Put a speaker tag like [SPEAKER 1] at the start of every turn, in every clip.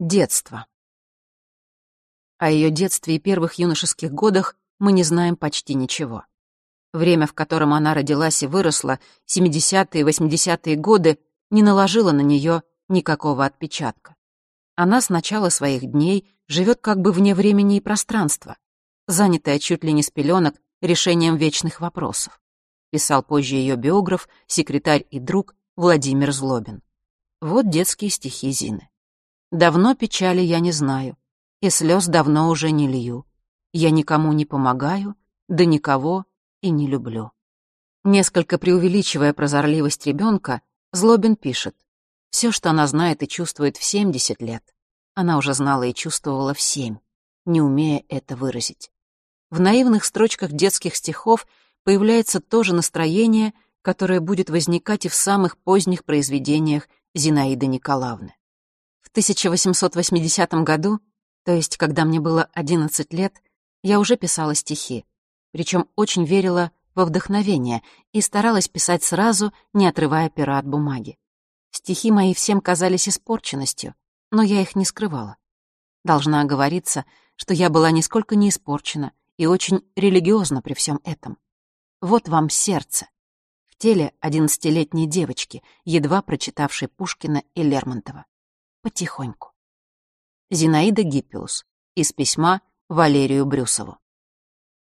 [SPEAKER 1] Детство. О ее детстве и первых юношеских годах мы не знаем почти ничего. Время, в котором она родилась и выросла, 70-е и 80-е годы, не наложило на нее никакого отпечатка. Она с начала своих дней живет как бы вне времени и пространства, занятая чуть ли не с пеленок решением вечных вопросов. Писал позже ее биограф, секретарь и друг Владимир Злобин. Вот детские стихи Зины. «Давно печали я не знаю, и слез давно уже не лью. Я никому не помогаю, да никого и не люблю». Несколько преувеличивая прозорливость ребенка, Злобин пишет. Все, что она знает и чувствует в 70 лет, она уже знала и чувствовала в 7, не умея это выразить. В наивных строчках детских стихов появляется то же настроение, которое будет возникать и в самых поздних произведениях Зинаиды Николаевны. В 1880 году, то есть когда мне было 11 лет, я уже писала стихи, причем очень верила во вдохновение и старалась писать сразу, не отрывая пера от бумаги. Стихи мои всем казались испорченностью, но я их не скрывала. Должна оговориться, что я была нисколько не испорчена и очень религиозна при всем этом. Вот вам сердце. В теле одиннадцатилетней девочки, едва прочитавшей Пушкина и Лермонтова. Потихоньку. Зинаида Гиппиус. Из письма Валерию Брюсову.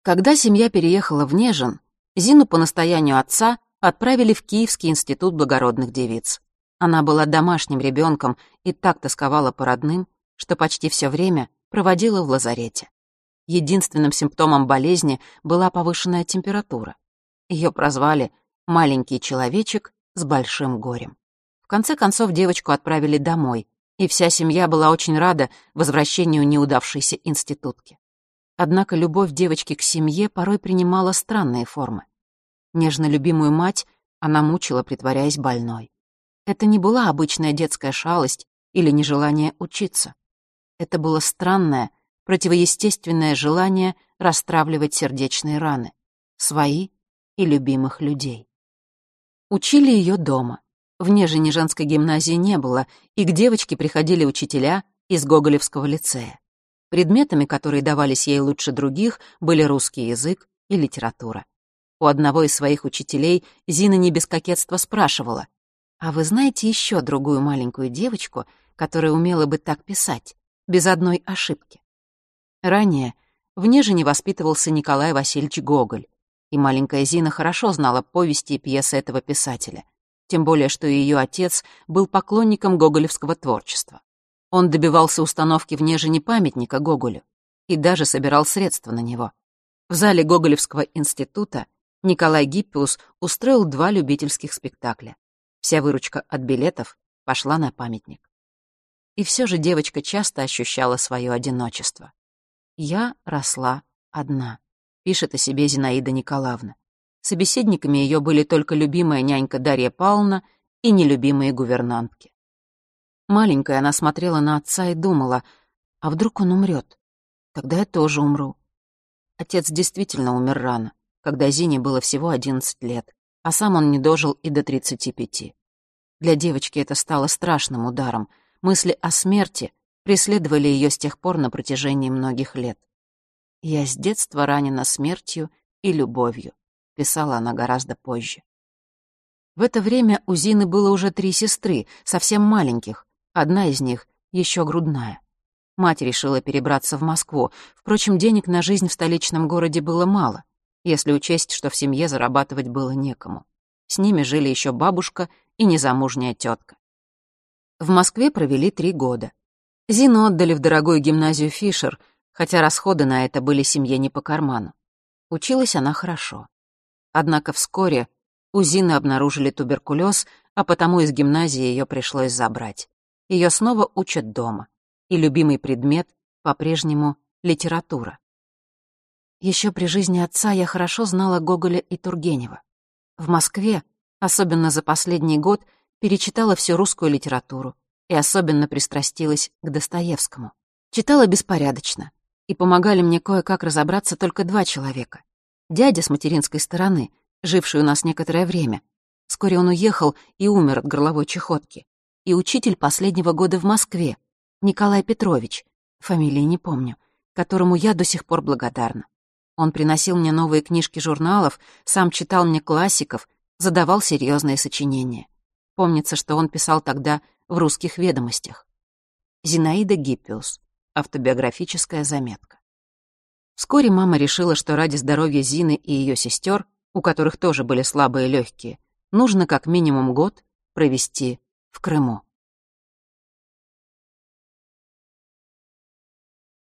[SPEAKER 1] Когда семья переехала в Нежин, Зину по настоянию отца отправили в Киевский институт благородных девиц. Она была домашним ребенком и так тосковала по родным, что почти все время проводила в лазарете. Единственным симптомом болезни была повышенная температура. Ее прозвали «маленький человечек с большим горем». В конце концов девочку отправили домой, и вся семья была очень рада возвращению неудавшейся институтки. Однако любовь девочки к семье порой принимала странные формы. Нежно любимую мать она мучила, притворяясь больной. Это не была обычная детская шалость или нежелание учиться. Это было странное, противоестественное желание расстравливать сердечные раны, свои и любимых людей. Учили ее дома. В Нежине женской гимназии не было, и к девочке приходили учителя из Гоголевского лицея. Предметами, которые давались ей лучше других, были русский язык и литература. У одного из своих учителей Зина не без кокетства спрашивала, «А вы знаете еще другую маленькую девочку, которая умела бы так писать, без одной ошибки?» Ранее в Нежине воспитывался Николай Васильевич Гоголь, и маленькая Зина хорошо знала повести и пьесы этого писателя, тем более что ее отец был поклонником гоголевского творчества. Он добивался установки в Нежине памятника Гоголю и даже собирал средства на него. В зале Гоголевского института Николай Гиппиус устроил два любительских спектакля. Вся выручка от билетов пошла на памятник. И все же девочка часто ощущала свое одиночество. «Я росла одна», — пишет о себе Зинаида Николаевна. Собеседниками ее были только любимая нянька Дарья Павловна и нелюбимые гувернантки. Маленькая она смотрела на отца и думала, а вдруг он умрет? Тогда я тоже умру. Отец действительно умер рано, когда Зине было всего 11 лет, а сам он не дожил и до 35. Для девочки это стало страшным ударом. Мысли о смерти преследовали ее с тех пор на протяжении многих лет. «Я с детства ранена смертью и любовью», — писала она гораздо позже. В это время у Зины было уже три сестры, совсем маленьких, Одна из них еще грудная. Мать решила перебраться в Москву. Впрочем, денег на жизнь в столичном городе было мало, если учесть, что в семье зарабатывать было некому. С ними жили еще бабушка и незамужняя тетка. В Москве провели три года. Зину отдали в дорогую гимназию Фишер, хотя расходы на это были семье не по карману. Училась она хорошо. Однако вскоре у Зины обнаружили туберкулез, а потому из гимназии ее пришлось забрать ее снова учат дома, и любимый предмет по-прежнему литература. Еще при жизни отца я хорошо знала Гоголя и Тургенева. В Москве, особенно за последний год, перечитала всю русскую литературу и особенно пристрастилась к Достоевскому. Читала беспорядочно, и помогали мне кое-как разобраться только два человека. Дядя с материнской стороны, живший у нас некоторое время. Вскоре он уехал и умер от горловой чехотки и учитель последнего года в Москве, Николай Петрович, фамилии не помню, которому я до сих пор благодарна. Он приносил мне новые книжки журналов, сам читал мне классиков, задавал серьезные сочинения. Помнится, что он писал тогда в «Русских ведомостях». Зинаида Гиппиус. Автобиографическая заметка. Вскоре мама решила, что ради здоровья Зины и ее сестер, у которых тоже были слабые легкие, нужно как минимум год провести в Крыму.